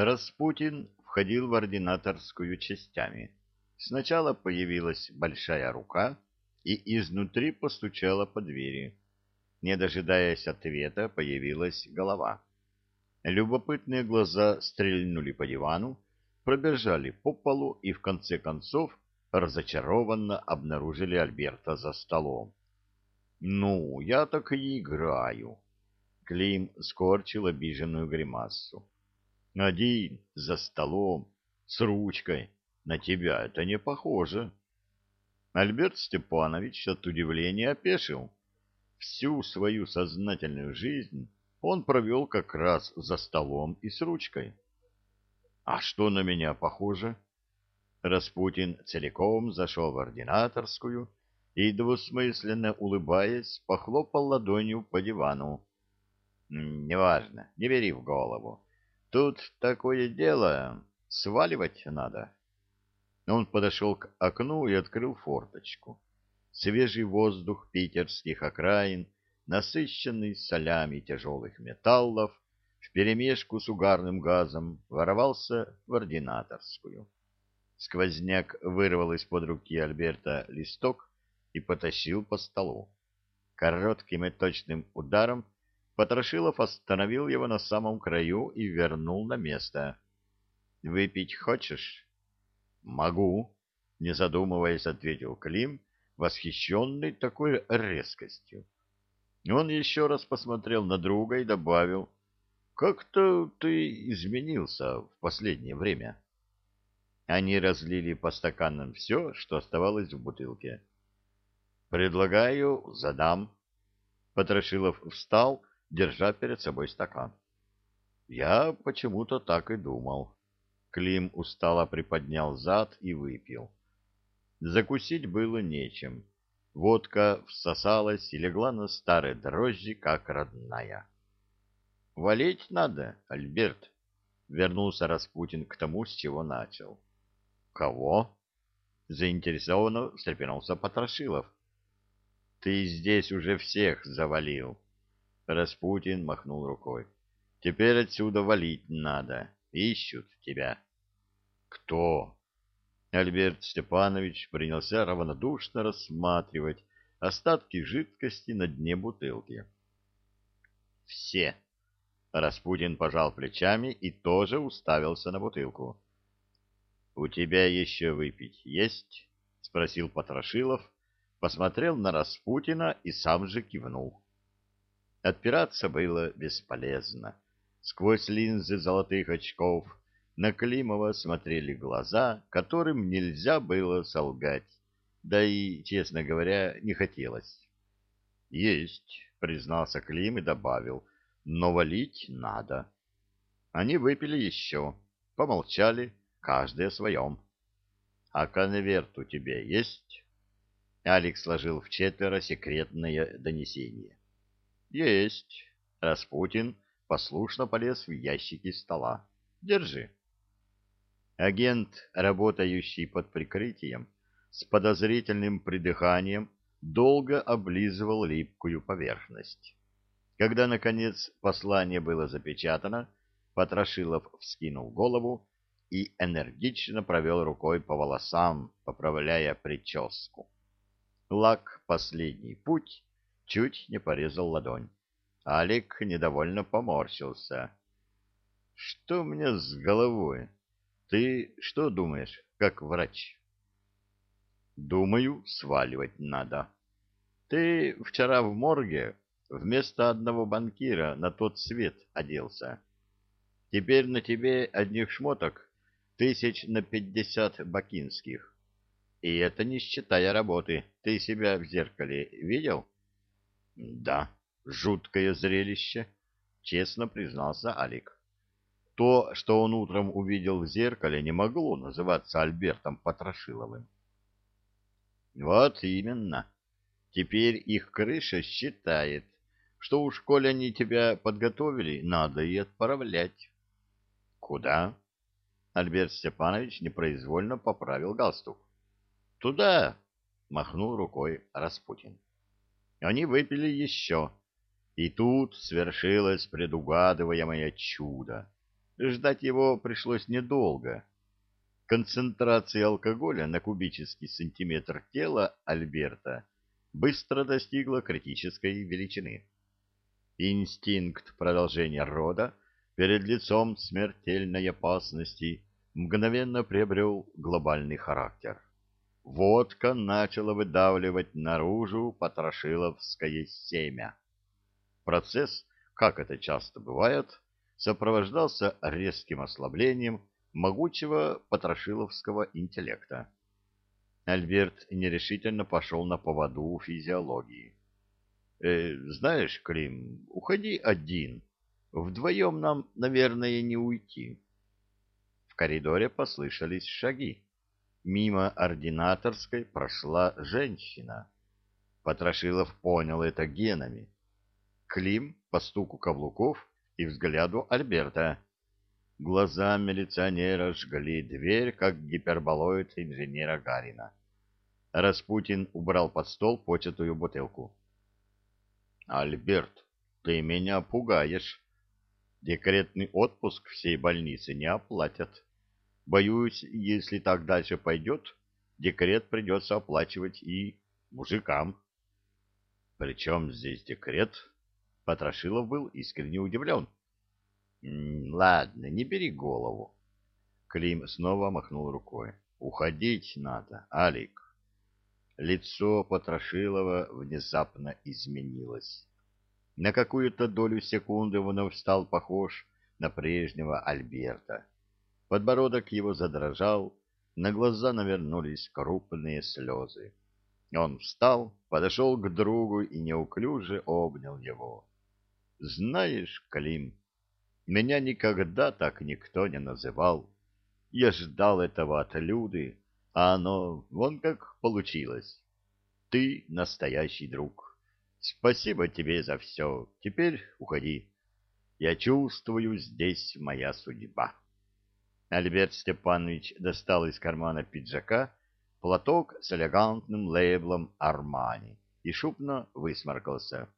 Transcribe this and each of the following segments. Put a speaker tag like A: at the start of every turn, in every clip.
A: Распутин входил в ординаторскую частями. Сначала появилась большая рука и изнутри постучала по двери. Не дожидаясь ответа, появилась голова. Любопытные глаза стрельнули по дивану, пробежали по полу и в конце концов разочарованно обнаружили Альберта за столом. «Ну, я так и играю». Клим скорчил обиженную гримассу. Один за столом с ручкой. На тебя это не похоже. Альберт Степанович от удивления опешил. Всю свою сознательную жизнь он провел как раз за столом и с ручкой. А что на меня похоже? Распутин целиком зашел в ординаторскую и, двусмысленно улыбаясь, похлопал ладонью по дивану. — Неважно, не бери в голову. Тут такое дело, сваливать надо. Он подошел к окну и открыл форточку. Свежий воздух питерских окраин, насыщенный солями тяжелых металлов, вперемешку с угарным газом, ворвался в ординаторскую. Сквозняк вырвал из-под руки Альберта листок и потащил по столу. Коротким и точным ударом Потрошилов остановил его на самом краю и вернул на место. — Выпить хочешь? — Могу, — не задумываясь, ответил Клим, восхищенный такой резкостью. Он еще раз посмотрел на друга и добавил, — Как-то ты изменился в последнее время. Они разлили по стаканам все, что оставалось в бутылке. — Предлагаю, задам. Потрошилов встал держа перед собой стакан. Я почему-то так и думал. Клим устало приподнял зад и выпил. Закусить было нечем. Водка всосалась и легла на старые дрожжи, как родная. — Валить надо, Альберт, — вернулся Распутин к тому, с чего начал. — Кого? — заинтересованно встрепенулся Потрошилов. — Ты здесь уже всех завалил. — Распутин махнул рукой. Теперь отсюда валить надо. Ищут тебя. Кто? Альберт Степанович принялся равнодушно рассматривать остатки жидкости на дне бутылки. Все. Распутин пожал плечами и тоже уставился на бутылку. У тебя еще выпить есть? спросил Потрошилов, посмотрел на Распутина и сам же кивнул. Отпираться было бесполезно. Сквозь линзы золотых очков на Климова смотрели глаза, которым нельзя было солгать, да и, честно говоря, не хотелось. — Есть, — признался Клим и добавил, — но валить надо. Они выпили еще, помолчали, каждый о своем. — А конверт у тебя есть? Алекс сложил в четверо секретное донесение. Есть. Распутин послушно полез в ящики стола. Держи. Агент, работающий под прикрытием, с подозрительным придыханием, долго облизывал липкую поверхность. Когда, наконец, послание было запечатано, Потрошилов вскинул голову и энергично провел рукой по волосам, поправляя прическу. Лак «Последний путь» чуть не порезал ладонь. Алик недовольно поморщился. — Что мне с головой? Ты что думаешь, как врач? — Думаю, сваливать надо. Ты вчера в морге вместо одного банкира на тот свет оделся. Теперь на тебе одних шмоток тысяч на пятьдесят бакинских. И это не считая работы. Ты себя в зеркале видел? — да, жуткое зрелище, честно признался Алик. То, что он утром увидел в зеркале, не могло называться Альбертом Потрошиловым. Вот именно. Теперь их крыша считает, что уж коли они тебя подготовили, надо и отправлять. Куда? Альберт Степанович непроизвольно поправил галстук. Туда, махнул рукой Распутин. Они выпили еще. И тут свершилось предугадываемое чудо. Ждать его пришлось недолго. Концентрация алкоголя на кубический сантиметр тела Альберта быстро достигла критической величины. Инстинкт продолжения рода перед лицом смертельной опасности мгновенно приобрел глобальный характер. Водка начала выдавливать наружу потрошиловское семя. Процесс, как это часто бывает, сопровождался резким ослаблением могучего потрошиловского интеллекта. Альберт нерешительно пошел на поводу у физиологии. «Э, «Знаешь, Клим, уходи один. Вдвоем нам, наверное, не уйти». В коридоре послышались шаги. Мимо ординаторской прошла женщина. Потрошилов понял это генами. Клим по стуку каблуков и взгляду Альберта. Глаза милиционера жгли дверь, как гиперболоид инженера Гарина. Распутин убрал под стол початую бутылку. «Альберт, ты меня пугаешь. Декретный отпуск всей больницы не оплатят. Боюсь, если так дальше пойдет, декрет придется оплачивать и мужикам». «Причем здесь декрет?» Потрошилов был искренне удивлен. Ладно, не бери голову. Клим снова махнул рукой. Уходить надо, Алик. Лицо Потрошилова внезапно изменилось. На какую-то долю секунды он стал похож на прежнего Альберта. Подбородок его задрожал, на глаза навернулись крупные слезы. Он встал, подошел к другу и неуклюже обнял его. — Знаешь, Клим, меня никогда так никто не называл. Я ждал этого от Люды, а оно вон как получилось. Ты настоящий друг. Спасибо тебе за все. Теперь уходи. Я чувствую, здесь моя судьба. Альберт Степанович достал из кармана пиджака платок с элегантным лейблом «Армани» и шумно высморкался.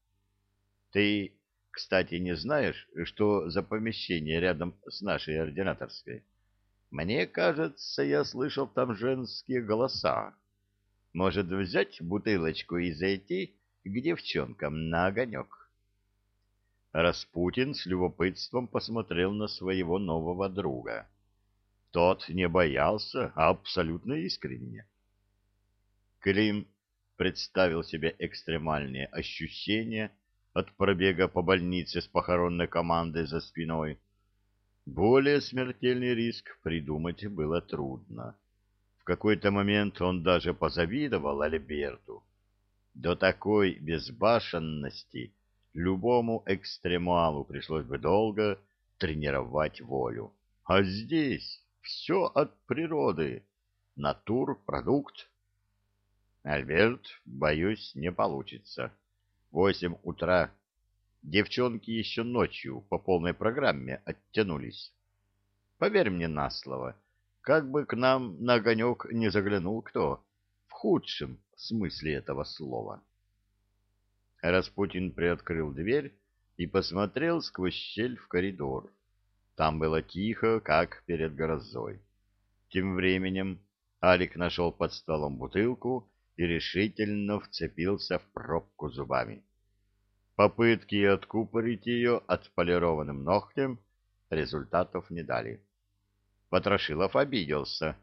A: — Ты кстати, не знаешь, что за помещение рядом с нашей ординаторской? Мне кажется, я слышал там женские голоса. Может, взять бутылочку и зайти к девчонкам на огонек? Распутин с любопытством посмотрел на своего нового друга. Тот не боялся, а абсолютно искренне. Клим представил себе экстремальные ощущения, от пробега по больнице с похоронной командой за спиной. Более смертельный риск придумать было трудно. В какой-то момент он даже позавидовал Альберту. До такой безбашенности любому экстремалу пришлось бы долго тренировать волю. А здесь все от природы. Натур-продукт. Альберт, боюсь, не получится. Восемь утра. Девчонки еще ночью по полной программе оттянулись. Поверь мне на слово, как бы к нам на огонек не заглянул кто, в худшем смысле этого слова. Распутин приоткрыл дверь и посмотрел сквозь щель в коридор. Там было тихо, как перед грозой. Тем временем Алик нашел под столом бутылку и решительно вцепился в пробку зубами. Попытки откупорить ее отполированным ногтем результатов не дали. Потрошилов обиделся.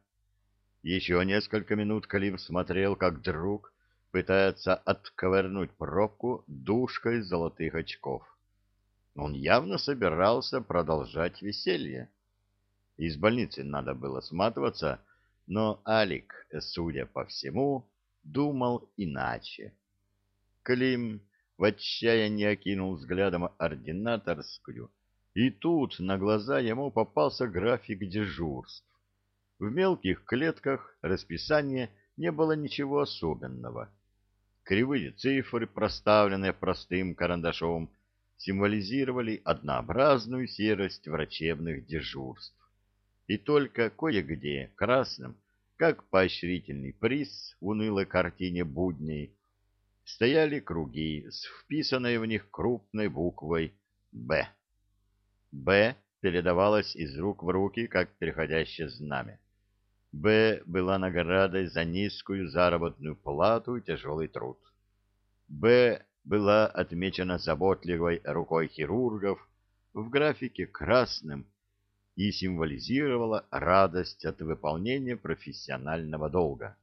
A: Еще несколько минут Калим смотрел, как друг пытается отковырнуть пробку душкой золотых очков. Он явно собирался продолжать веселье. Из больницы надо было сматываться, но Алик, судя по всему, думал иначе. Клим в отчаянии окинул взглядом ординаторскую, и тут на глаза ему попался график дежурств. В мелких клетках расписания не было ничего особенного. Кривые цифры, проставленные простым карандашом, символизировали однообразную серость врачебных дежурств. И только кое-где красным как поощрительный приз в унылой картине будней, стояли круги с вписанной в них крупной буквой «Б». «Б» передавалась из рук в руки, как переходящее знамя. Б была наградой за низкую заработную плату и тяжелый труд. Б была отмечена заботливой рукой хирургов в графике красным и символизировала радость от выполнения профессионального долга.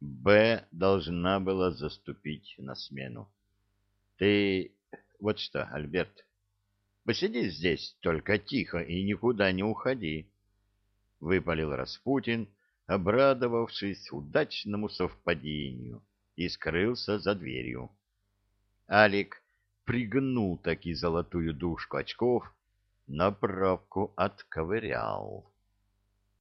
A: Б должна была заступить на смену. Ты вот что, Альберт, посиди здесь только тихо и никуда не уходи. — выпалил Распутин, обрадовавшись удачному совпадению, и скрылся за дверью. Алик пригнул таки золотую дужку очков, на правку отковырял.